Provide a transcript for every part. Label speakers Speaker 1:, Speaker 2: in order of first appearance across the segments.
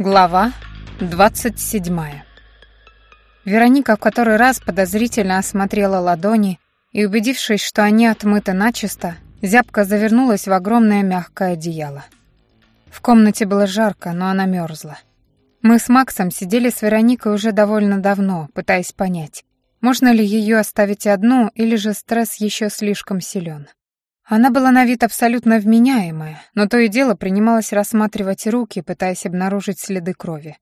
Speaker 1: Глава 27. Вероника в который раз подозрительно осмотрела ладони и, убедившись, что они отмыты начисто, зябко завернулась в огромное мягкое одеяло. В комнате было жарко, но она мерзла. Мы с Максом сидели с Вероникой уже довольно давно, пытаясь понять, можно ли ее оставить одну или же стресс еще слишком силен. Она была на вид абсолютно вменяемая, но то и дело принималась рассматривать руки, пытаясь обнаружить следы крови.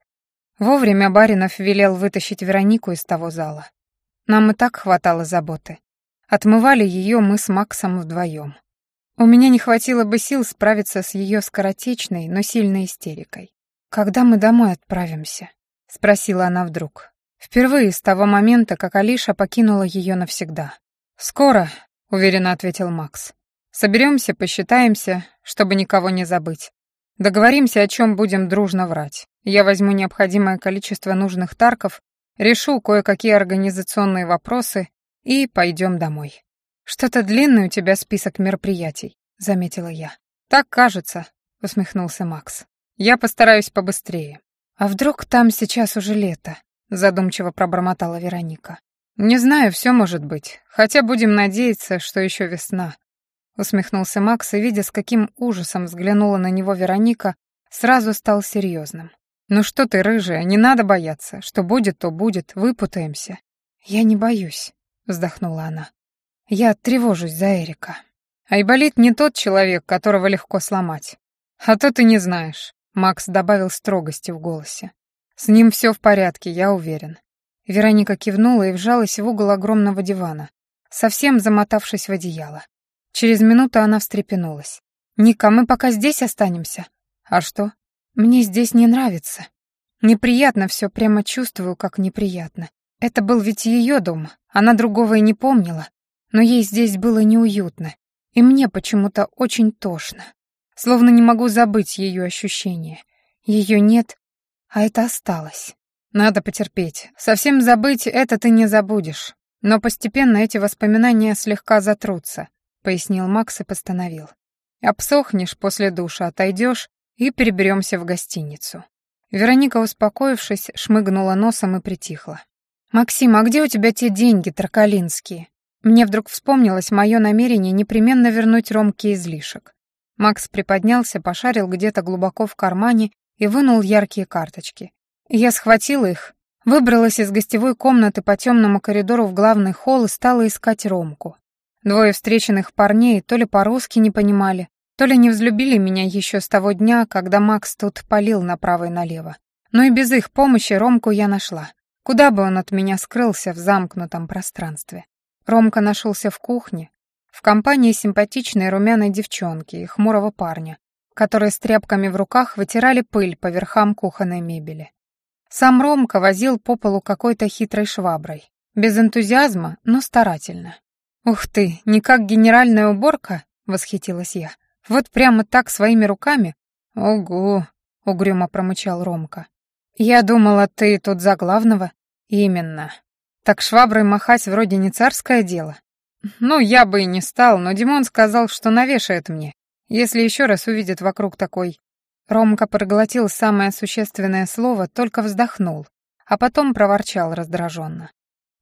Speaker 1: Вовремя Баринов велел вытащить Веронику из того зала. Нам и так хватало заботы. Отмывали ее мы с Максом вдвоем. У меня не хватило бы сил справиться с ее скоротечной, но сильной истерикой. «Когда мы домой отправимся?» — спросила она вдруг. Впервые с того момента, как Алиша покинула ее навсегда. «Скоро», — уверенно ответил Макс. Соберемся, посчитаемся, чтобы никого не забыть. Договоримся, о чем будем дружно врать. Я возьму необходимое количество нужных тарков, решу кое-какие организационные вопросы и пойдем домой. Что-то длинный у тебя список мероприятий, заметила я. Так кажется, усмехнулся Макс. Я постараюсь побыстрее. А вдруг там сейчас уже лето? задумчиво пробормотала Вероника. Не знаю, все может быть. Хотя будем надеяться, что еще весна. Усмехнулся Макс и, видя, с каким ужасом взглянула на него Вероника, сразу стал серьезным. «Ну что ты, рыжая, не надо бояться. Что будет, то будет. Выпутаемся». «Я не боюсь», — вздохнула она. «Я тревожусь за Эрика. Айболит не тот человек, которого легко сломать. А то ты не знаешь», — Макс добавил строгости в голосе. «С ним все в порядке, я уверен». Вероника кивнула и вжалась в угол огромного дивана, совсем замотавшись в одеяло. Через минуту она встрепенулась. «Ника, мы пока здесь останемся?» «А что?» «Мне здесь не нравится. Неприятно все, прямо чувствую, как неприятно. Это был ведь ее дом, она другого и не помнила. Но ей здесь было неуютно, и мне почему-то очень тошно. Словно не могу забыть ее ощущения. Ее нет, а это осталось. Надо потерпеть. Совсем забыть это ты не забудешь. Но постепенно эти воспоминания слегка затрутся. — пояснил Макс и постановил. «Обсохнешь после душа, отойдешь и переберемся в гостиницу». Вероника, успокоившись, шмыгнула носом и притихла. «Максим, а где у тебя те деньги тракалинские?» Мне вдруг вспомнилось мое намерение непременно вернуть Ромке излишек. Макс приподнялся, пошарил где-то глубоко в кармане и вынул яркие карточки. Я схватила их, выбралась из гостевой комнаты по темному коридору в главный холл и стала искать Ромку. Двое встреченных парней то ли по-русски не понимали, то ли не взлюбили меня еще с того дня, когда Макс тут палил направо и налево. Но и без их помощи Ромку я нашла. Куда бы он от меня скрылся в замкнутом пространстве. Ромка нашелся в кухне, в компании симпатичной румяной девчонки и хмурого парня, которые с тряпками в руках вытирали пыль по верхам кухонной мебели. Сам Ромка возил по полу какой-то хитрой шваброй. Без энтузиазма, но старательно. «Ух ты, не как генеральная уборка?» — восхитилась я. «Вот прямо так своими руками?» «Ого!» — угрюмо промычал Ромка. «Я думала, ты тут за главного?» «Именно. Так шваброй махать вроде не царское дело?» «Ну, я бы и не стал, но Димон сказал, что навешает мне, если еще раз увидит вокруг такой...» Ромка проглотил самое существенное слово, только вздохнул, а потом проворчал раздраженно.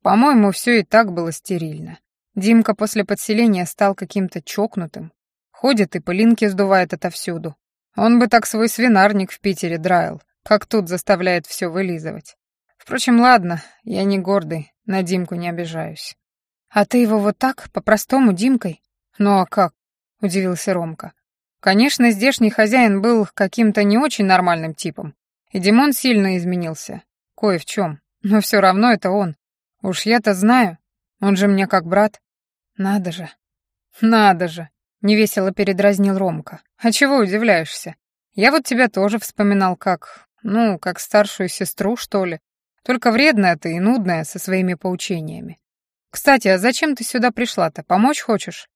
Speaker 1: «По-моему, все и так было стерильно. Димка после подселения стал каким-то чокнутым. Ходит и пылинки сдувает отовсюду. Он бы так свой свинарник в Питере драил, как тут заставляет все вылизывать. Впрочем, ладно, я не гордый, на Димку не обижаюсь. А ты его вот так, по-простому, Димкой? Ну а как? Удивился Ромка. Конечно, здешний хозяин был каким-то не очень нормальным типом. И Димон сильно изменился. Кое в чем. Но все равно это он. Уж я-то знаю. Он же мне как брат. «Надо же». «Надо же», — невесело передразнил Ромка. «А чего удивляешься? Я вот тебя тоже вспоминал как, ну, как старшую сестру, что ли. Только вредная ты и нудная со своими поучениями. Кстати, а зачем ты сюда пришла-то? Помочь хочешь?»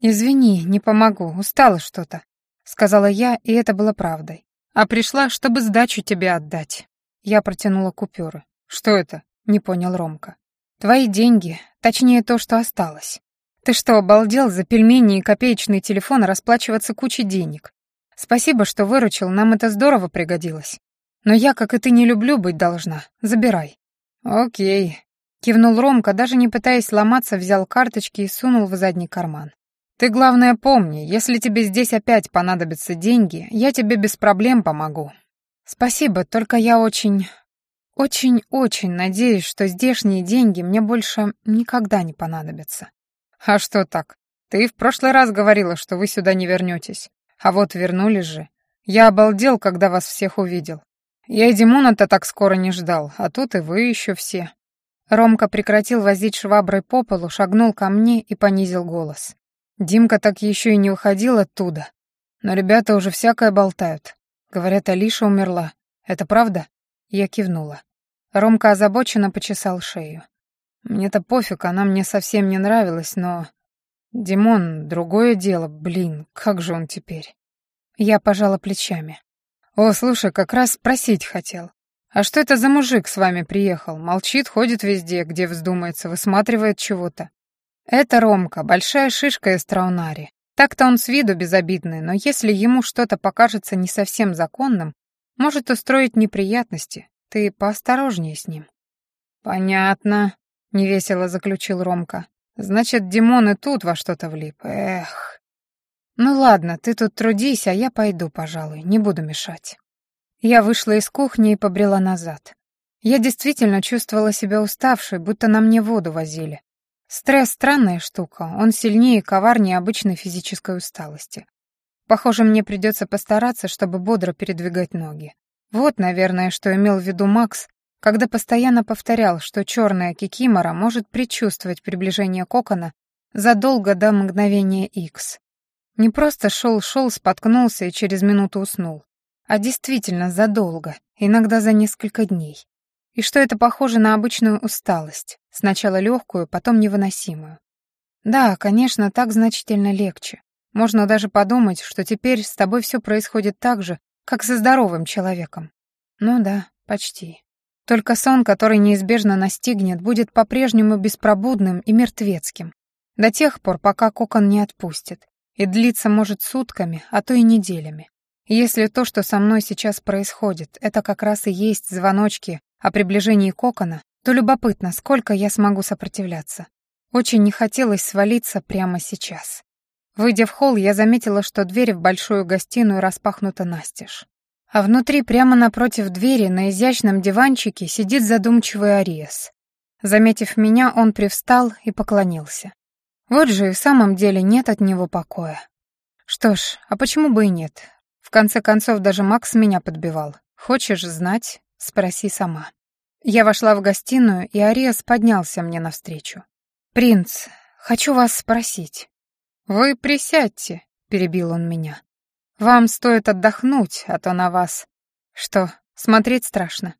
Speaker 1: «Извини, не помогу, устала что-то», — сказала я, и это было правдой. «А пришла, чтобы сдачу тебе отдать». Я протянула купюры. «Что это?» — не понял Ромка. «Твои деньги, точнее то, что осталось. Ты что, обалдел за пельмени и копеечный телефон расплачиваться кучей денег? Спасибо, что выручил, нам это здорово пригодилось. Но я, как и ты, не люблю быть должна. Забирай».
Speaker 2: «Окей», —
Speaker 1: кивнул Ромка, даже не пытаясь ломаться, взял карточки и сунул в задний карман.
Speaker 2: «Ты, главное, помни, если тебе здесь опять понадобятся деньги, я тебе без проблем помогу».
Speaker 1: «Спасибо, только я очень, очень-очень надеюсь, что здешние деньги мне больше никогда не понадобятся».
Speaker 2: «А что так? Ты в прошлый раз говорила, что вы сюда не вернетесь. А вот вернулись же. Я обалдел, когда вас всех увидел. Я и Димона-то так скоро не ждал, а тут и вы еще все».
Speaker 1: Ромка прекратил возить шваброй по полу, шагнул ко мне и понизил голос. Димка так еще и не уходил оттуда. Но ребята уже всякое болтают. Говорят, Алиша умерла. Это правда? Я кивнула. Ромка озабоченно почесал шею. Мне-то пофиг, она мне совсем не нравилась, но... Димон, другое дело, блин, как же он теперь? Я пожала плечами. «О, слушай, как раз спросить хотел. А что это за мужик с вами приехал? Молчит, ходит везде, где вздумается, высматривает чего-то. Это Ромка, большая шишка из Траунари. Так-то он с виду безобидный, но если ему что-то покажется не совсем законным, может устроить неприятности. Ты поосторожнее с ним.
Speaker 2: Понятно, невесело заключил Ромка. Значит, Димон и тут во что-то влип. Эх.
Speaker 1: «Ну ладно, ты тут трудись, а я пойду, пожалуй, не буду мешать». Я вышла из кухни и побрела назад. Я действительно чувствовала себя уставшей, будто на мне воду возили. Стресс — странная штука, он сильнее и коварнее обычной физической усталости. Похоже, мне придется постараться, чтобы бодро передвигать ноги. Вот, наверное, что имел в виду Макс, когда постоянно повторял, что черная кикимора может предчувствовать приближение кокона задолго до мгновения Икс. Не просто шел-шел, споткнулся и через минуту уснул, а действительно задолго, иногда за несколько дней. И что это похоже на обычную усталость, сначала легкую, потом невыносимую. Да, конечно, так значительно легче. Можно даже подумать, что теперь с тобой все происходит так же, как со здоровым человеком. Ну да, почти. Только сон, который неизбежно настигнет, будет по-прежнему беспробудным и мертвецким. До тех пор, пока кокон не отпустит и длится может сутками, а то и неделями. если то, что со мной сейчас происходит, это как раз и есть звоночки о приближении кокона, то любопытно, сколько я смогу сопротивляться. Очень не хотелось свалиться прямо сейчас. Выйдя в холл, я заметила, что дверь в большую гостиную распахнута настежь. А внутри, прямо напротив двери, на изящном диванчике, сидит задумчивый Ариес. Заметив меня, он привстал и поклонился. Вот же и в самом деле нет от него покоя. Что ж, а почему бы и нет? В конце концов, даже Макс меня подбивал. Хочешь знать? Спроси сама. Я вошла в гостиную, и Ариас поднялся мне навстречу. «Принц, хочу вас спросить». «Вы присядьте», — перебил он меня. «Вам стоит отдохнуть, а то на вас...» «Что, смотреть страшно?»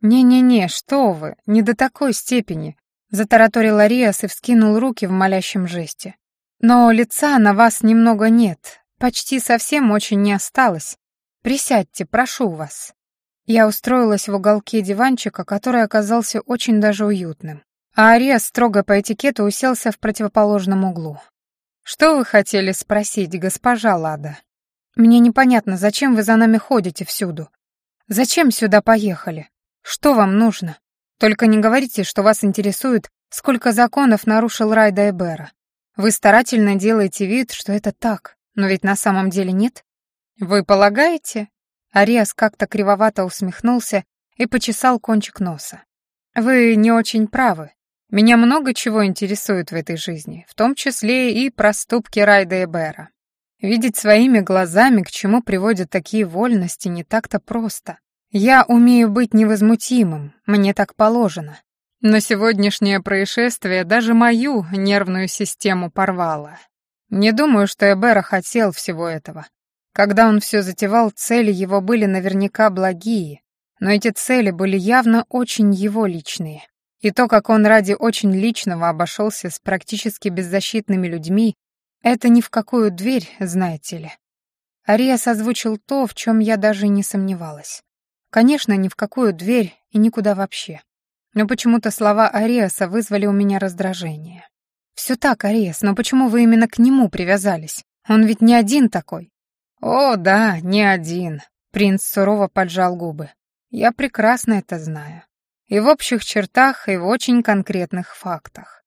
Speaker 1: «Не-не-не, что вы, не до такой степени. Затараторил Ариас и вскинул руки в молящем жесте. «Но лица на вас немного нет, почти совсем очень не осталось. Присядьте, прошу вас». Я устроилась в уголке диванчика, который оказался очень даже уютным. А Ариас строго по этикету уселся в противоположном углу. «Что вы хотели спросить, госпожа Лада?» «Мне непонятно, зачем вы за нами ходите всюду? Зачем сюда поехали? Что вам нужно?» Только не говорите, что вас интересует, сколько законов нарушил Райда Эбера. Вы старательно делаете вид, что это так, но ведь на самом деле нет. Вы полагаете? Ариас как-то кривовато усмехнулся и почесал кончик носа. Вы не очень правы. Меня много чего интересует в этой жизни, в том числе и проступки Райда Эбера. Видеть своими глазами, к чему приводят такие вольности, не так-то просто. Я умею быть невозмутимым, мне так положено. Но сегодняшнее происшествие даже мою нервную систему порвало. Не думаю, что Эбера хотел всего этого. Когда он все затевал, цели его были наверняка благие, но эти цели были явно очень его личные. И то, как он ради очень личного обошелся с практически беззащитными людьми, это ни в какую дверь, знаете ли. Ариас озвучил то, в чем я даже не сомневалась. Конечно, ни в какую дверь и никуда вообще. Но почему-то слова Ариаса вызвали у меня раздражение. «Все так, Ариас, но почему вы именно к нему привязались? Он ведь не один такой». «О, да, не один», — принц сурово поджал губы. Я прекрасно это знаю. И в общих чертах, и в очень конкретных фактах.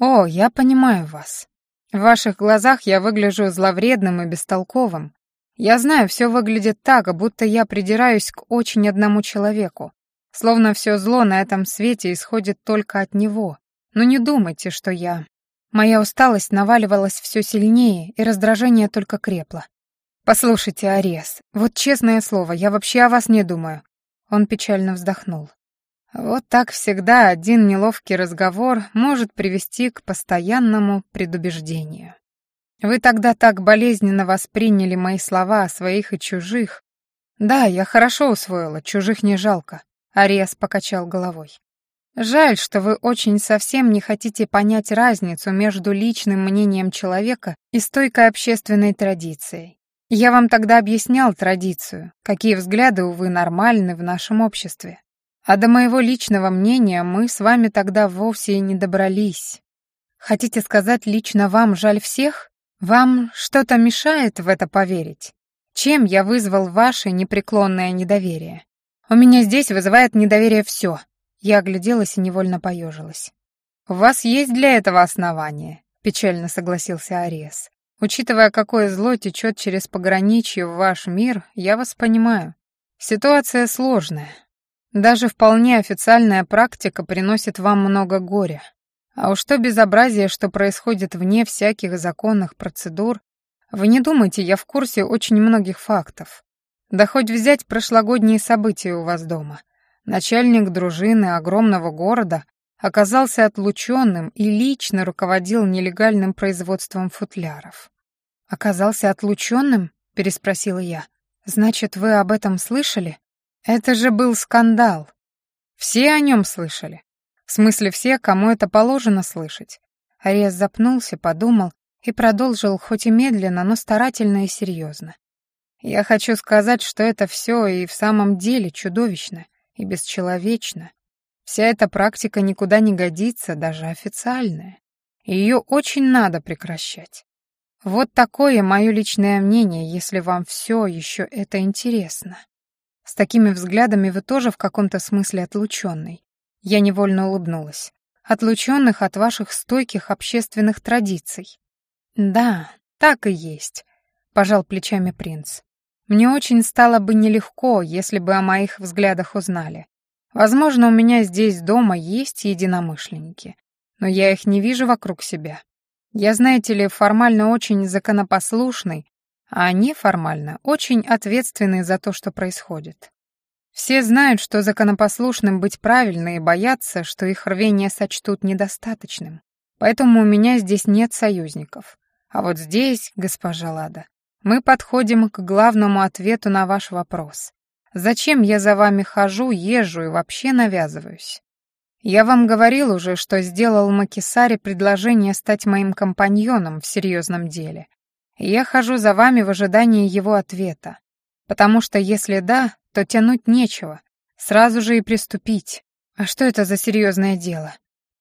Speaker 1: О, я понимаю вас. В ваших глазах я выгляжу зловредным и бестолковым. Я знаю, все выглядит так, будто я придираюсь к очень одному человеку, словно все зло на этом свете исходит только от него. Но не думайте, что я... Моя усталость наваливалась все сильнее, и раздражение только крепло. «Послушайте, Арес, вот честное слово, я вообще о вас не думаю». Он печально вздохнул. Вот так всегда один неловкий разговор может привести к постоянному предубеждению. Вы тогда так болезненно восприняли мои слова о своих и чужих. Да, я хорошо усвоила, чужих не жалко. Ариас покачал головой. Жаль, что вы очень совсем не хотите понять разницу между личным мнением человека и стойкой общественной традицией. Я вам тогда объяснял традицию, какие взгляды, увы, нормальны в нашем обществе. А до моего личного мнения мы с вами тогда вовсе и не добрались. Хотите сказать, лично вам жаль всех? Вам что-то мешает в это поверить? Чем я вызвал ваше непреклонное недоверие? У меня здесь вызывает недоверие все. Я огляделась и невольно поежилась. «У вас есть для этого основания», — печально согласился Ариес. «Учитывая, какое зло течет через пограничье в ваш мир, я вас понимаю. Ситуация сложная, даже вполне официальная практика приносит вам много горя. А уж то безобразие, что происходит вне всяких законных процедур, вы не думайте, я в курсе очень многих фактов. Да хоть взять прошлогодние события у вас дома. Начальник дружины огромного города оказался отлученным и лично руководил нелегальным производством футляров. «Оказался отлученным?» — переспросила я. «Значит, вы об этом слышали?» Это же был скандал. Все о нем слышали. В смысле все, кому это положено слышать. Ариас запнулся, подумал и продолжил, хоть и медленно, но старательно и серьезно. Я хочу сказать, что это все и в самом деле чудовищно и бесчеловечно. Вся эта практика никуда не годится, даже официальная. Ее очень надо прекращать. Вот такое мое личное мнение, если вам все еще это интересно. С такими взглядами вы тоже в каком-то смысле отлученный. Я невольно улыбнулась. Отлученных от ваших стойких общественных традиций. Да, так и есть, пожал плечами принц. Мне очень стало бы нелегко, если бы о моих взглядах узнали. Возможно, у меня здесь дома есть единомышленники, но я их не вижу вокруг себя. Я, знаете ли, формально очень законопослушный, а неформально очень ответственны за то, что происходит. Все знают, что законопослушным быть правильно и боятся, что их рвение сочтут недостаточным. Поэтому у меня здесь нет союзников. А вот здесь, госпожа Лада, мы подходим к главному ответу на ваш вопрос. Зачем я за вами хожу, езжу и вообще навязываюсь? Я вам говорил уже, что сделал Макисаре предложение стать моим компаньоном в серьезном деле, я хожу за вами в ожидании его ответа. Потому что если да, то тянуть нечего. Сразу же и приступить. А что это за серьезное дело?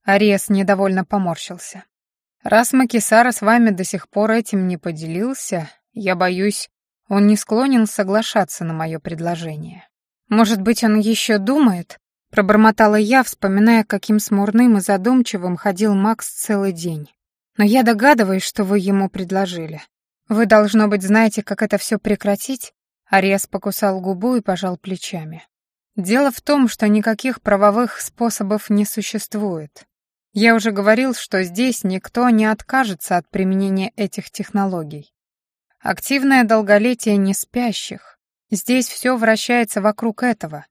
Speaker 1: Ариес недовольно поморщился. Раз Макисара с вами до сих пор этим не поделился, я боюсь, он не склонен соглашаться на мое предложение. Может быть, он еще думает? Пробормотала я, вспоминая, каким смурным и задумчивым ходил Макс целый день. Но я догадываюсь, что вы ему предложили. «Вы, должно быть, знаете, как это все прекратить?» Ариас покусал губу и пожал плечами. «Дело в том, что никаких правовых способов не существует. Я уже говорил, что здесь никто не откажется от применения этих технологий. Активное долголетие не спящих. Здесь все вращается вокруг этого.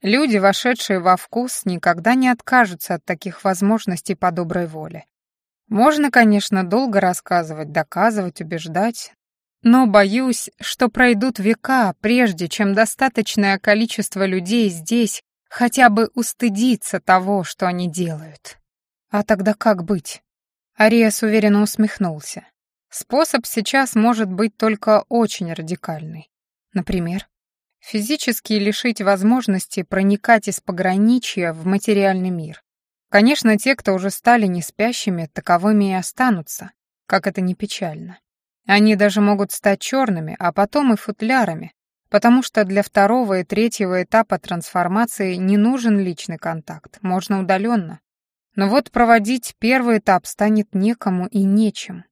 Speaker 1: Люди, вошедшие во вкус, никогда не откажутся от таких возможностей по доброй воле. Можно, конечно, долго рассказывать, доказывать, убеждать, но боюсь, что пройдут века, прежде чем достаточное количество людей здесь хотя бы устыдится того, что они делают. А тогда как быть? Ариас уверенно усмехнулся. Способ сейчас может быть только очень радикальный. Например, физически лишить возможности проникать из пограничья в материальный мир. Конечно, те, кто уже стали не спящими, таковыми и останутся, как это не печально. Они даже могут стать черными, а потом и футлярами, потому что для второго и третьего этапа трансформации не нужен личный контакт, можно удаленно. Но вот проводить первый этап станет некому и нечем.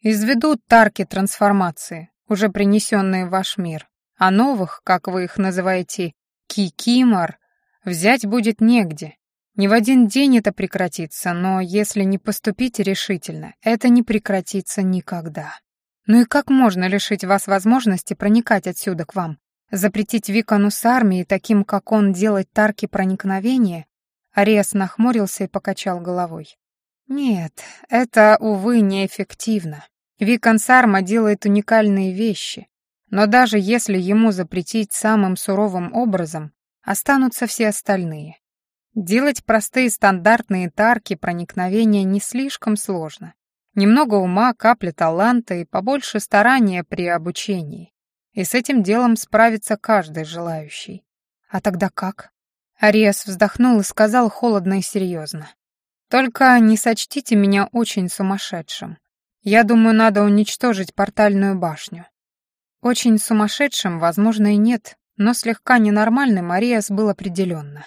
Speaker 1: Изведут тарки трансформации, уже принесенные в ваш мир, а новых, как вы их называете, кикимор, взять будет негде. Не в один день это прекратится, но если не поступить решительно, это не прекратится никогда. Ну и как можно лишить вас возможности проникать отсюда к вам? Запретить Викону с армией, таким, как он, делать тарки проникновения? Ариас нахмурился и покачал головой. Нет, это, увы, неэффективно. Викон Сарма делает уникальные вещи, но даже если ему запретить самым суровым образом, останутся все остальные. Делать простые стандартные тарки проникновения не слишком сложно. Немного ума, капля таланта и побольше старания при обучении. И с этим делом справится каждый желающий. А тогда как? Ариас вздохнул и сказал холодно и серьезно. «Только не сочтите меня очень сумасшедшим. Я думаю, надо уничтожить портальную башню». Очень сумасшедшим, возможно, и нет, но слегка ненормальным Ариас был определенно.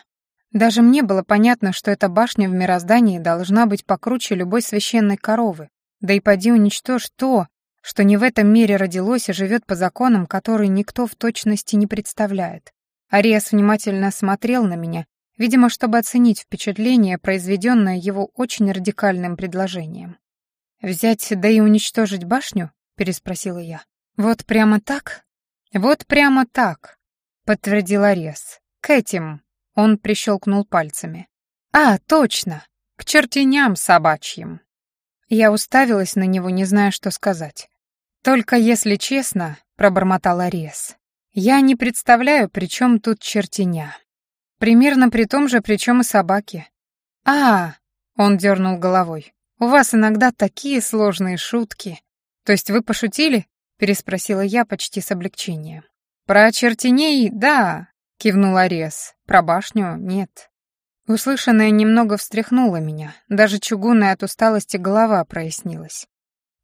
Speaker 1: Даже мне было понятно, что эта башня в мироздании должна быть покруче любой священной коровы, да и поди уничтожь то, что не в этом мире родилось и живет по законам, которые никто в точности не представляет. Ариас внимательно смотрел на меня, видимо, чтобы оценить впечатление, произведенное его очень радикальным предложением. «Взять, да и уничтожить башню?» — переспросила я. «Вот прямо так?» «Вот прямо так», — подтвердил Ариас. «К этим...» — он прищелкнул пальцами. «А, точно! К чертеням собачьим!» Я уставилась на него, не зная, что сказать. «Только если честно», — пробормотал Арес, — «я не представляю, при чем тут чертеня. Примерно при том же, при чем и собаки». «А!» — он дернул головой. «У вас иногда такие сложные шутки». «То есть вы пошутили?» — переспросила я почти с облегчением. «Про чертеней — да», — кивнул Арес. «Про башню — нет». Услышанное немного встряхнуло меня, даже чугунная от усталости голова прояснилась.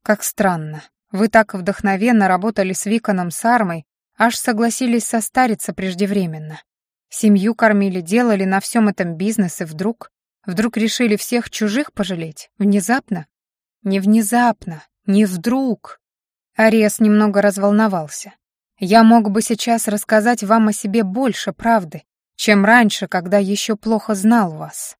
Speaker 1: Как странно. Вы так вдохновенно работали с Виконом Сармой, аж согласились состариться преждевременно. Семью кормили, делали на всем этом бизнес, и вдруг... Вдруг решили всех чужих пожалеть? Внезапно? Не внезапно, не вдруг. Ариас немного разволновался. Я мог бы сейчас рассказать вам о себе больше правды, чем раньше, когда еще плохо знал вас.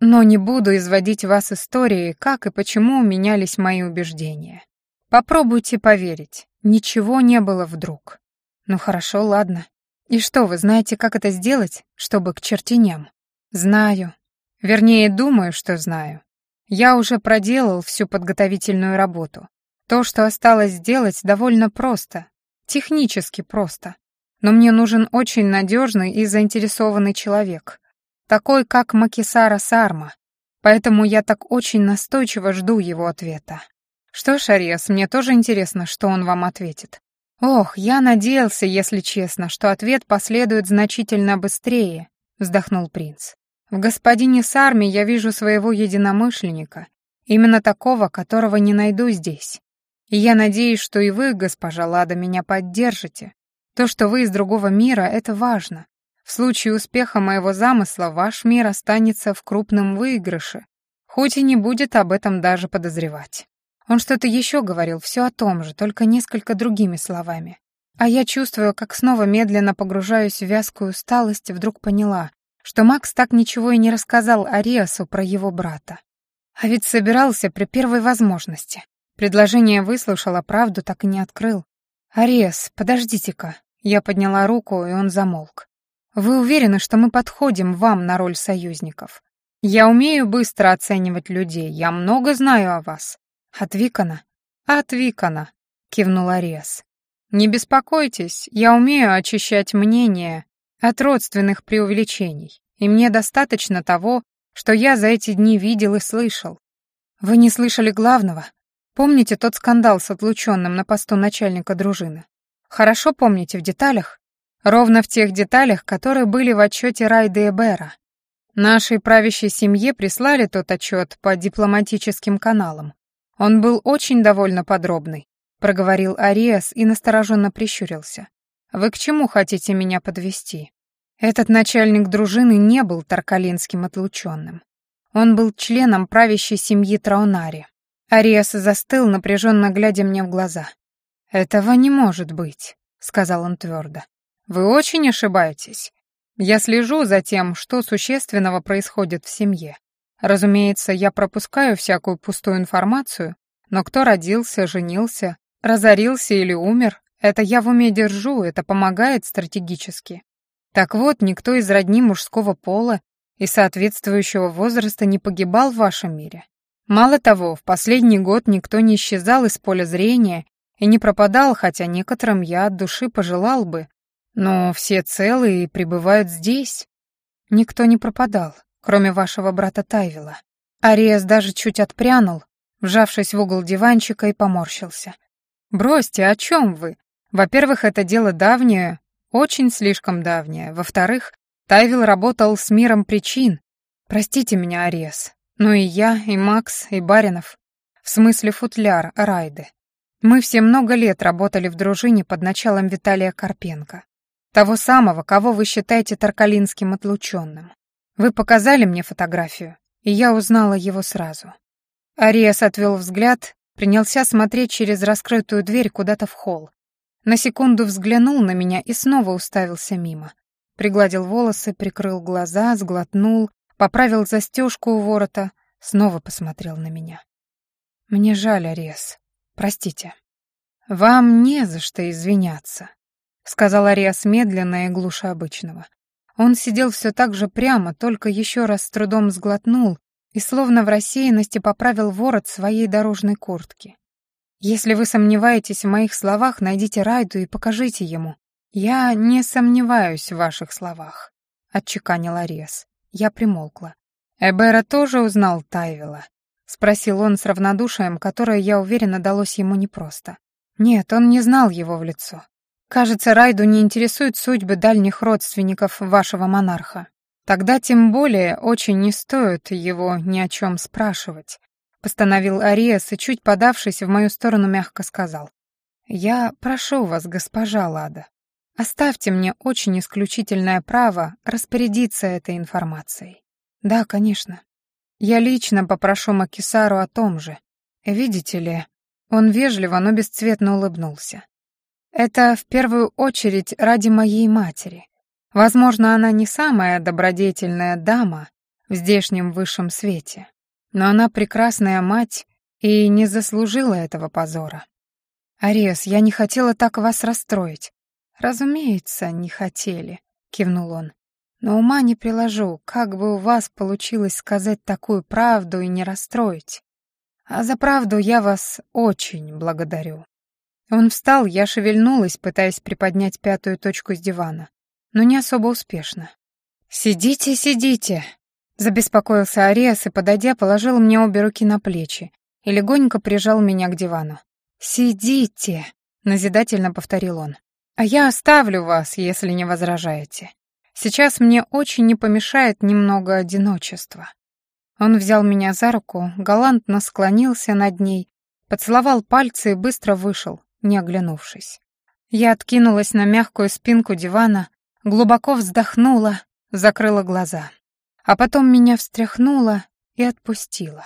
Speaker 1: Но не буду изводить вас историей, как и почему менялись мои убеждения. Попробуйте поверить, ничего не было вдруг. Ну хорошо, ладно. И что, вы знаете, как это сделать, чтобы к чертеням? Знаю. Вернее, думаю, что знаю. Я уже проделал всю подготовительную работу. То, что осталось сделать, довольно просто. Технически просто но мне нужен очень надежный и заинтересованный человек, такой как Макисара Сарма, поэтому я так очень настойчиво жду его ответа. Что ж, Ариас, мне тоже интересно, что он вам ответит. Ох, я надеялся, если честно, что ответ последует значительно быстрее, вздохнул принц. В господине Сарме я вижу своего единомышленника, именно такого, которого не найду здесь. И я надеюсь, что и вы, госпожа Лада, меня поддержите, то, что вы из другого мира, это важно. В случае успеха моего замысла ваш мир останется в крупном выигрыше, хоть и не будет об этом даже подозревать. Он что-то еще говорил, все о том же, только несколько другими словами. А я чувствую, как снова медленно погружаюсь в вязкую усталость, вдруг поняла, что Макс так ничего и не рассказал Ариасу про его брата. А ведь собирался при первой возможности. Предложение выслушал, а правду так и не открыл. «Ариас, подождите-ка», я подняла руку, и он замолк. «Вы уверены, что мы подходим вам на роль союзников? Я умею быстро оценивать людей, я много знаю о вас. От Викона?» «От Викона», — кивнул Ариас. «Не беспокойтесь, я умею очищать мнение от родственных преувеличений, и мне достаточно того, что я за эти дни видел и слышал. Вы не слышали главного? Помните тот скандал с отлученным на посту начальника дружины? Хорошо помните в деталях? Ровно в тех деталях, которые были в отчете Райды Эбера. Нашей правящей семье прислали тот отчет по дипломатическим каналам. Он был очень довольно подробный, проговорил Ариас и настороженно прищурился. Вы к чему хотите меня подвести? Этот начальник дружины не был таркалинским отлученным. Он был членом правящей семьи Траунари. Ариас застыл, напряженно глядя мне в глаза. «Этого не может быть», — сказал он твердо. «Вы очень ошибаетесь. Я слежу за тем, что существенного происходит в семье. Разумеется, я пропускаю всякую пустую информацию, но кто родился, женился, разорился или умер, это я в уме держу, это помогает стратегически. Так вот, никто из родни мужского пола и соответствующего возраста не погибал в вашем мире. Мало того, в последний год никто не исчезал из поля зрения и не пропадал, хотя некоторым я от души пожелал бы, но все целые и пребывают здесь. Никто не пропадал, кроме вашего брата Тайвила. Ариас даже чуть отпрянул, вжавшись в угол диванчика и поморщился. «Бросьте, о чем вы? Во-первых, это дело давнее, очень слишком давнее. Во-вторых, Тайвил работал с миром причин. Простите меня, Ариас, но и я, и Макс, и Баринов, в смысле футляр, Райды. Мы все много лет работали в дружине под началом Виталия Карпенко. Того самого, кого вы считаете таркалинским отлученным. Вы показали мне фотографию, и я узнала его сразу. Ариас отвел взгляд, принялся смотреть через раскрытую дверь куда-то в холл. На секунду взглянул на меня и снова уставился мимо. Пригладил волосы, прикрыл глаза, сглотнул, поправил застежку у ворота, снова посмотрел на меня. «Мне жаль, Ариас. Простите». «Вам не за что извиняться», — сказал Ариас медленно и глуше обычного. Он сидел все так же прямо, только еще раз с трудом сглотнул и словно в рассеянности поправил ворот своей дорожной куртки. «Если вы сомневаетесь в моих словах, найдите Райду и покажите ему. Я не сомневаюсь в ваших словах», — отчеканил Ариас. Я примолкла. «Эбера тоже узнал Тайвела?» — спросил он с равнодушием, которое, я уверена, далось ему непросто. «Нет, он не знал его в лицо. Кажется, Райду не интересуют судьбы дальних родственников вашего монарха. Тогда тем более очень не стоит его ни о чем спрашивать», — постановил Ариас и, чуть подавшись, в мою сторону мягко сказал. «Я прошу вас, госпожа Лада, оставьте мне очень исключительное право распорядиться этой информацией». «Да, конечно. Я лично попрошу Макисару о том же. Видите ли...» Он вежливо, но бесцветно улыбнулся. Это в первую очередь ради моей матери. Возможно, она не самая добродетельная дама в здешнем высшем свете, но она прекрасная мать и не заслужила этого позора. «Арес, я не хотела так вас расстроить». «Разумеется, не хотели», — кивнул он. «Но ума не приложу, как бы у вас получилось сказать такую правду и не расстроить. А за правду я вас очень благодарю». Он встал, я шевельнулась, пытаясь приподнять пятую точку с дивана, но не особо успешно. «Сидите, сидите!» Забеспокоился Ариас и, подойдя, положил мне обе руки на плечи и легонько прижал меня к дивану. «Сидите!» — назидательно повторил он. «А я оставлю вас, если не возражаете. Сейчас мне очень не помешает немного одиночества». Он взял меня за руку, галантно склонился над ней, поцеловал пальцы и быстро вышел, не оглянувшись. Я откинулась на мягкую спинку дивана, глубоко вздохнула, закрыла глаза. А потом меня встряхнуло и отпустило.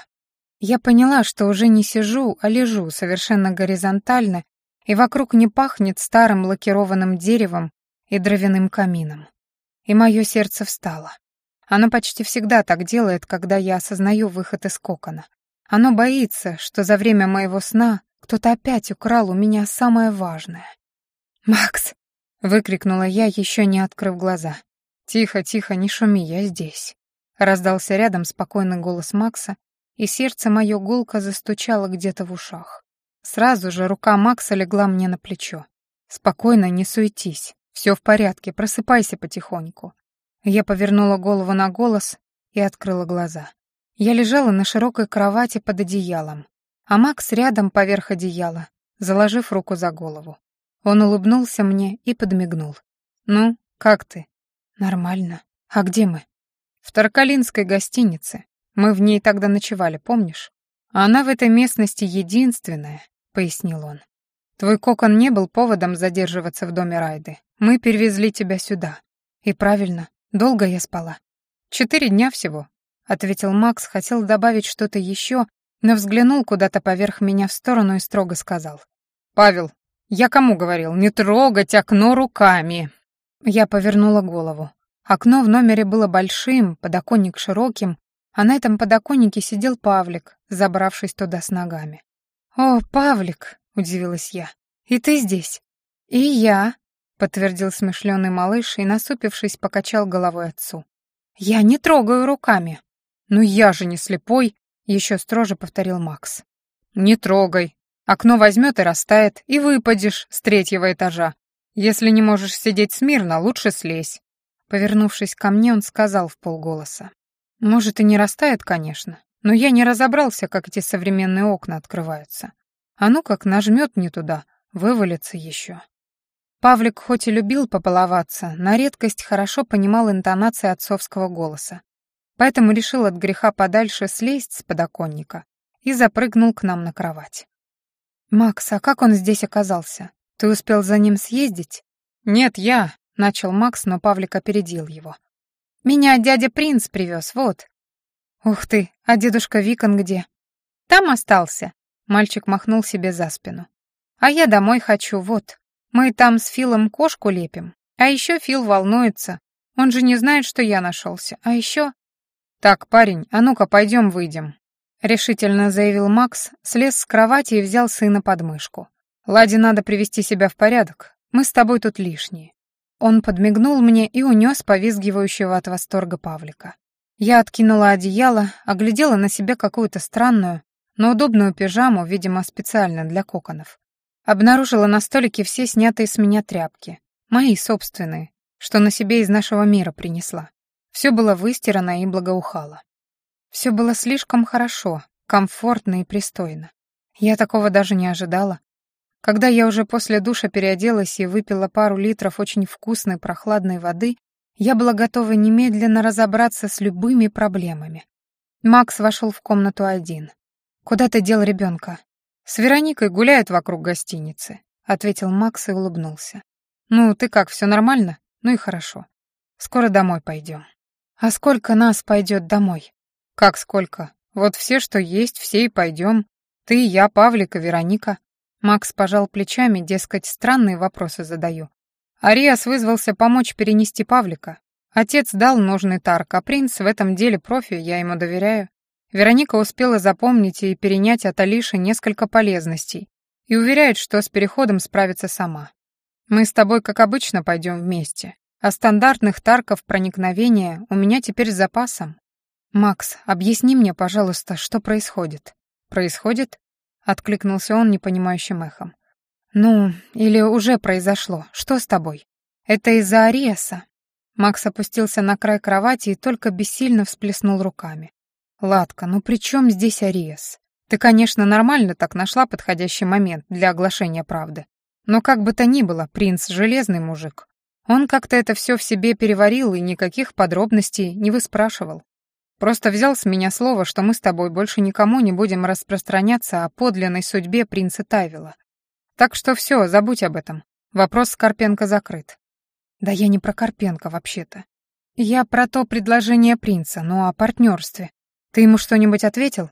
Speaker 1: Я поняла, что уже не сижу, а лежу совершенно горизонтально, и вокруг не пахнет старым лакированным деревом и дровяным камином. И мое сердце встало. Оно почти всегда так делает, когда я осознаю выход из кокона. Оно боится, что за время моего сна кто-то опять украл у меня самое важное. «Макс!» — выкрикнула я, еще не открыв глаза. «Тихо, тихо, не шуми, я здесь». Раздался рядом спокойный голос Макса, и сердце мое гулко застучало где-то в ушах. Сразу же рука Макса легла мне на плечо. «Спокойно, не суетись. Все в порядке, просыпайся потихоньку». Я повернула голову на голос и открыла глаза. Я лежала на широкой кровати под одеялом, а Макс рядом поверх одеяла, заложив руку за голову. Он улыбнулся мне и подмигнул. «Ну, как ты?» «Нормально. А где мы?» «В Таркалинской гостинице. Мы в ней тогда ночевали, помнишь? Она в этой местности единственная», — пояснил он. Твой кокон не был поводом задерживаться в доме Райды. Мы перевезли тебя сюда. И правильно, долго я спала. Четыре дня всего, — ответил Макс, хотел добавить что-то еще, но взглянул куда-то поверх меня в сторону и строго сказал. «Павел, я кому говорил? Не трогать окно руками!» Я повернула голову. Окно в номере было большим, подоконник широким, а на этом подоконнике сидел Павлик, забравшись туда с ногами. «О, Павлик!» — удивилась я. «И ты здесь?» «И я», — подтвердил смышленый малыш и, насупившись, покачал головой отцу. «Я не трогаю руками». «Ну я же не слепой», — еще строже повторил Макс. «Не трогай. Окно возьмет и растает, и выпадешь с третьего этажа. Если не можешь сидеть смирно, лучше слезь». Повернувшись ко мне, он сказал в полголоса. «Может, и не растает, конечно, но я не разобрался, как эти современные окна открываются. А ну как нажмет не туда, вывалится еще». Павлик хоть и любил пополоваться, на редкость хорошо понимал интонации отцовского голоса, поэтому решил от греха подальше слезть с подоконника и запрыгнул к нам на кровать. «Макс, а как он здесь оказался? Ты успел за ним съездить?» «Нет, я», — начал Макс, но Павлик опередил его. «Меня дядя Принц привез, вот». «Ух ты, а дедушка Викон где?» «Там остался», — мальчик махнул себе за спину. «А я домой хочу, вот. Мы там с Филом кошку лепим. А еще Фил волнуется. Он же не знает, что я нашелся. А еще...» «Так, парень, а ну-ка пойдем выйдем», — решительно заявил Макс, слез с кровати и взял сына под мышку. «Ладе надо привести себя в порядок. Мы с тобой тут лишние». Он подмигнул мне и унес повизгивающего от восторга Павлика. Я откинула одеяло, оглядела на себя какую-то странную, но удобную пижаму, видимо, специально для коконов. Обнаружила на столике все снятые с меня тряпки, мои собственные, что на себе из нашего мира принесла. Все было выстирано и благоухало. Все было слишком хорошо, комфортно и пристойно. Я такого даже не ожидала. Когда я уже после душа переоделась и выпила пару литров очень вкусной прохладной воды, я была готова немедленно разобраться с любыми проблемами. Макс вошел в комнату один. «Куда ты дел ребенка?» «С Вероникой гуляет вокруг гостиницы», — ответил Макс и улыбнулся. «Ну, ты как, все нормально? Ну и хорошо. Скоро домой пойдем». «А сколько нас пойдет домой?» «Как сколько? Вот все, что есть, все и пойдем. Ты, я, Павлик и Вероника». Макс пожал плечами, дескать, странные вопросы задаю. Ариас вызвался помочь перенести Павлика. Отец дал нужный тарк, а принц в этом деле профи, я ему доверяю. Вероника успела запомнить и перенять от Алиши несколько полезностей и уверяет, что с переходом справится сама. Мы с тобой, как обычно, пойдем вместе. А стандартных тарков проникновения у меня теперь с запасом. Макс, объясни мне, пожалуйста, что происходит. Происходит? Откликнулся он непонимающим эхом. Ну, или уже произошло. Что с тобой? Это из-за Ариеса. Макс опустился на край кровати и только бессильно всплеснул руками. «Ладка, ну при чем здесь Ариес? Ты, конечно, нормально так нашла подходящий момент для оглашения правды. Но как бы то ни было, принц — железный мужик. Он как-то это все в себе переварил и никаких подробностей не выспрашивал. Просто взял с меня слово, что мы с тобой больше никому не будем распространяться о подлинной судьбе принца Тайвела. Так что все, забудь об этом. Вопрос с Карпенко закрыт. Да я не про Карпенко вообще-то. Я про то предложение принца, ну о партнерстве. Ты ему что-нибудь ответил?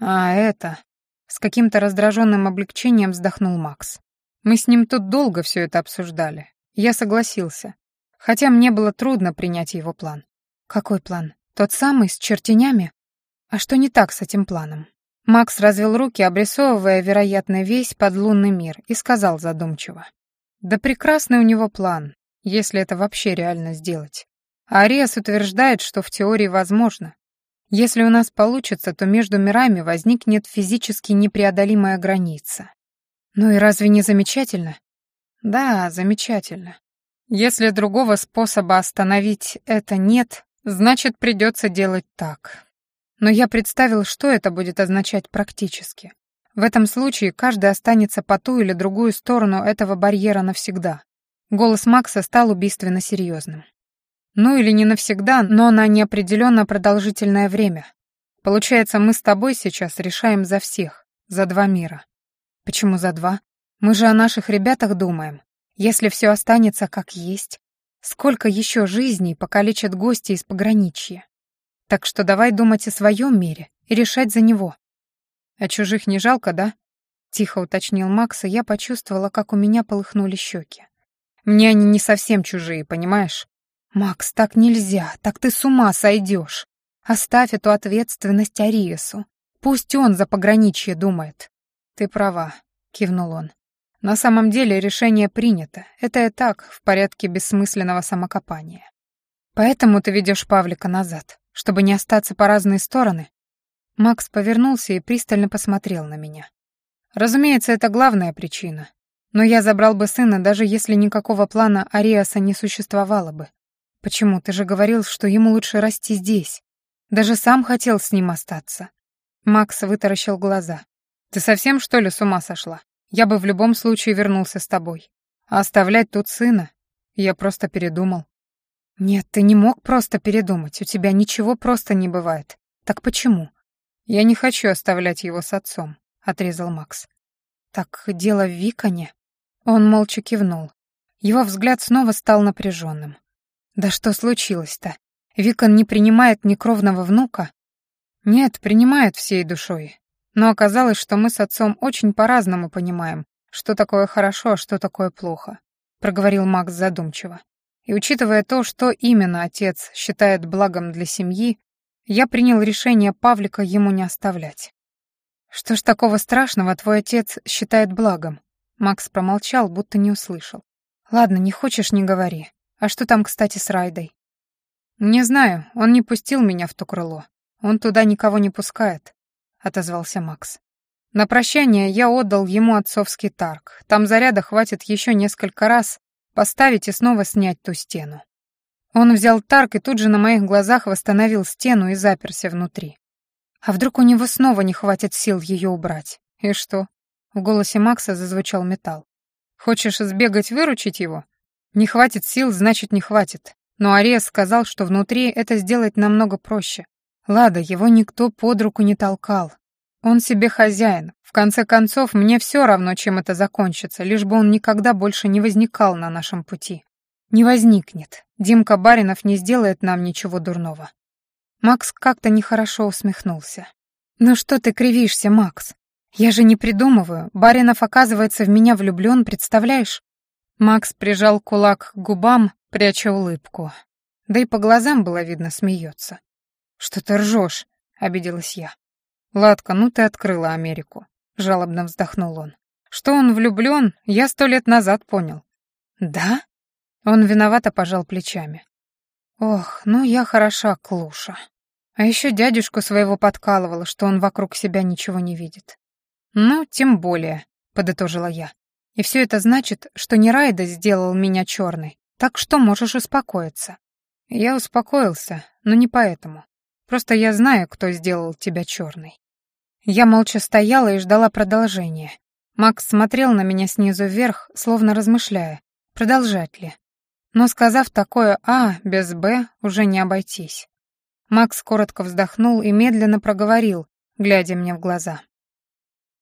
Speaker 1: А это... С каким-то раздраженным облегчением вздохнул Макс. Мы с ним тут долго все это обсуждали. Я согласился. Хотя мне было трудно принять его план. Какой план? Тот самый, с чертенями? А что не так с этим планом? Макс развел руки, обрисовывая, вероятно, весь подлунный мир, и сказал задумчиво. Да прекрасный у него план, если это вообще реально сделать. Ариас утверждает, что в теории возможно. Если у нас получится, то между мирами возникнет физически непреодолимая граница. Ну и разве не замечательно? Да, замечательно. Если другого способа остановить это нет, значит, придется делать так. Но я представил, что это будет означать практически. В этом случае каждый останется по ту или другую сторону этого барьера навсегда. Голос Макса стал убийственно серьезным. Ну или не навсегда, но на неопределенно продолжительное время. Получается, мы с тобой сейчас решаем за всех, за два мира. Почему за два? Мы же о наших ребятах думаем. Если все останется как есть, сколько еще жизней покалечат гости из пограничья? Так что давай думать о своем мире и решать за него. А чужих не жалко, да? Тихо уточнил Макс, и я почувствовала, как у меня полыхнули щеки. Мне они не совсем чужие, понимаешь? Макс, так нельзя, так ты с ума сойдешь. Оставь эту ответственность Ариесу. Пусть он за пограничье думает. Ты права, кивнул он. На самом деле решение принято. Это и так, в порядке бессмысленного самокопания. Поэтому ты ведешь Павлика назад, чтобы не остаться по разные стороны. Макс повернулся и пристально посмотрел на меня. Разумеется, это главная причина. Но я забрал бы сына, даже если никакого плана Ариаса не существовало бы. Почему? Ты же говорил, что ему лучше расти здесь. Даже сам хотел с ним остаться. Макс вытаращил глаза. Ты совсем, что ли, с ума сошла? Я бы в любом случае вернулся с тобой. А оставлять тут сына? Я просто передумал. Нет, ты не мог просто передумать. У тебя ничего просто не бывает. Так почему? Я не хочу оставлять его с отцом, отрезал Макс. Так дело в Виконе? Он молча кивнул. Его взгляд снова стал напряженным. Да что случилось-то? Викон не принимает ни кровного внука? Нет, принимает всей душой. Но оказалось, что мы с отцом очень по-разному понимаем, что такое хорошо, а что такое плохо, проговорил Макс задумчиво. И учитывая то, что именно отец считает благом для семьи, я принял решение Павлика ему не оставлять. «Что ж такого страшного твой отец считает благом?» Макс промолчал, будто не услышал. «Ладно, не хочешь, не говори. А что там, кстати, с Райдой?» «Не знаю, он не пустил меня в то крыло. Он туда никого не пускает. — отозвался Макс. На прощание я отдал ему отцовский тарг. Там заряда хватит еще несколько раз поставить и снова снять ту стену. Он взял тарг и тут же на моих глазах восстановил стену и заперся внутри. А вдруг у него снова не хватит сил ее убрать? И что? В голосе Макса зазвучал металл. Хочешь сбегать выручить его? Не хватит сил, значит, не хватит. Но Ариас сказал, что внутри это сделать намного проще. Лада, его никто под руку не толкал. Он себе хозяин. В конце концов, мне все равно, чем это закончится, лишь бы он никогда больше не возникал на нашем пути. Не возникнет. Димка Баринов не сделает нам ничего дурного. Макс как-то нехорошо усмехнулся. «Ну что ты кривишься, Макс? Я же не придумываю. Баринов, оказывается, в меня влюблен, представляешь?» Макс прижал кулак к губам, пряча улыбку. Да и по глазам было видно, смеется. «Что ты ржешь?» — обиделась я. «Ладка, ну ты открыла Америку», — жалобно вздохнул он. «Что он влюблён, я сто лет назад понял». «Да?» Он виновато пожал плечами. «Ох, ну я хороша, Клуша. А ещё дядюшку своего подкалывала, что он вокруг себя ничего не видит». «Ну, тем более», — подытожила я. «И всё это значит, что не Райда сделал меня чёрной, так что можешь успокоиться». Я успокоился, но не поэтому. Просто я знаю, кто сделал тебя черной. Я молча стояла и ждала продолжения. Макс смотрел на меня снизу вверх, словно размышляя, продолжать ли. Но сказав такое «А» без «Б», уже не обойтись. Макс коротко вздохнул и медленно проговорил, глядя мне в глаза.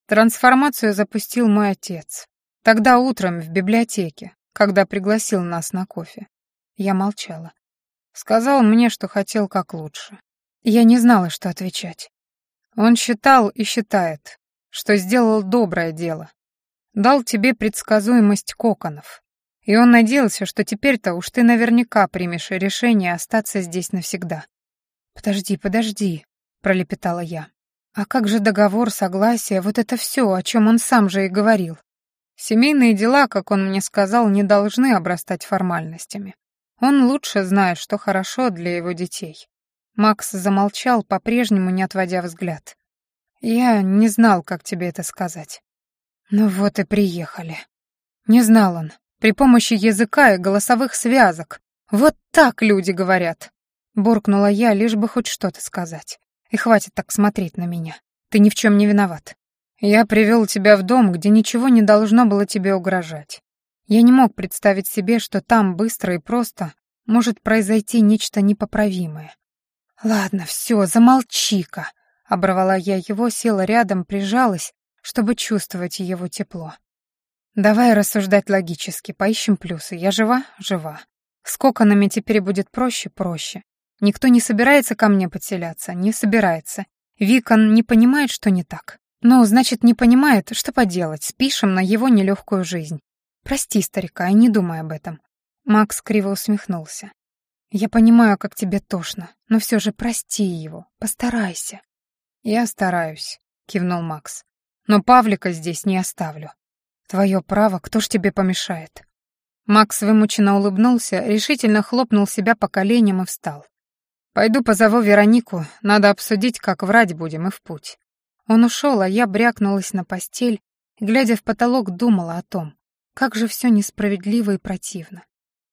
Speaker 1: Трансформацию запустил мой отец. Тогда утром в библиотеке, когда пригласил нас на кофе. Я молчала. Сказал мне, что хотел как лучше. Я не знала, что отвечать. Он считал и считает, что сделал доброе дело. Дал тебе предсказуемость коконов. И он надеялся, что теперь-то уж ты наверняка примешь решение остаться здесь навсегда. «Подожди, подожди», — пролепетала я. «А как же договор, согласие, вот это все, о чем он сам же и говорил?» Семейные дела, как он мне сказал, не должны обрастать формальностями. Он лучше знает, что хорошо для его детей. Макс замолчал, по-прежнему не отводя взгляд. «Я не знал, как тебе это сказать». «Ну вот и приехали». Не знал он. При помощи языка и голосовых связок. Вот так люди говорят. Буркнула я, лишь бы хоть что-то сказать. И хватит так смотреть на меня. Ты ни в чем не виноват. Я привел тебя в дом, где ничего не должно было тебе угрожать. Я не мог представить себе, что там быстро и просто может произойти нечто непоправимое. «Ладно, все, замолчи-ка», — оборвала я его, села рядом, прижалась, чтобы чувствовать его тепло. Давай рассуждать логически, поищем плюсы. Я жива? Жива. С коконами теперь будет проще? Проще. Никто не собирается ко мне подселяться? Не собирается. Викон не понимает, что не так. Ну, значит, не понимает, что поделать, спишем на его нелегкую жизнь. Прости старика и не думай об этом. Макс криво усмехнулся. Я понимаю, как тебе тошно, но все же прости его, постарайся. Я стараюсь, кивнул Макс. Но Павлика здесь не оставлю. Твое право, кто ж тебе помешает? Макс вымученно улыбнулся, решительно хлопнул себя по коленям и встал. «Пойду позову Веронику, надо обсудить, как врать будем, и в путь». Он ушел, а я брякнулась на постель, глядя в потолок, думала о том, как же все несправедливо и противно.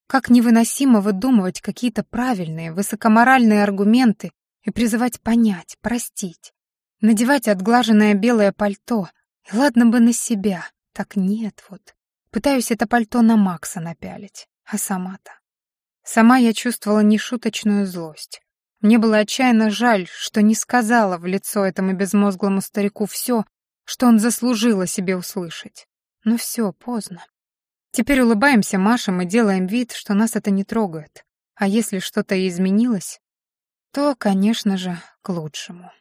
Speaker 1: Как невыносимо выдумывать какие-то правильные, высокоморальные аргументы и призывать понять, простить. Надевать отглаженное белое пальто, и ладно бы на себя, так нет вот. Пытаюсь это пальто на Макса напялить, а сама-то... Сама я чувствовала нешуточную злость. Мне было отчаянно жаль, что не сказала в лицо этому безмозглому старику все, что он заслужил о себе услышать. Но все, поздно. Теперь улыбаемся, машем и делаем вид, что нас это не трогает. А если что-то и изменилось, то, конечно же, к лучшему.